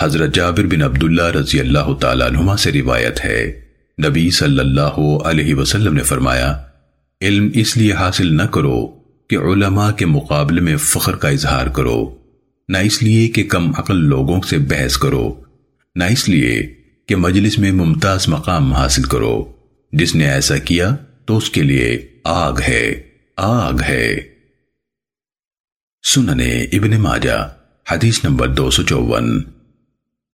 حضرت جابر بن عبداللہ رضی اللہ تعالیٰ عنہما سے روایت ہے۔ نبی صلی اللہ علیہ وسلم نے فرمایا، علم اس لیے حاصل نہ کرو کہ علماء کے مقابلے میں فخر کا اظہار کرو۔ نہ اس لیے کہ کم عقل لوگوں سے بحث کرو۔ نہ اس لیے کہ مجلس میں ممتاز مقام حاصل کرو۔ جس نے ایسا کیا تو اس کے لیے آگ ہے۔ آگ ہے۔ سننے ابن ماجہ، حدیث نمبر دو سو چوون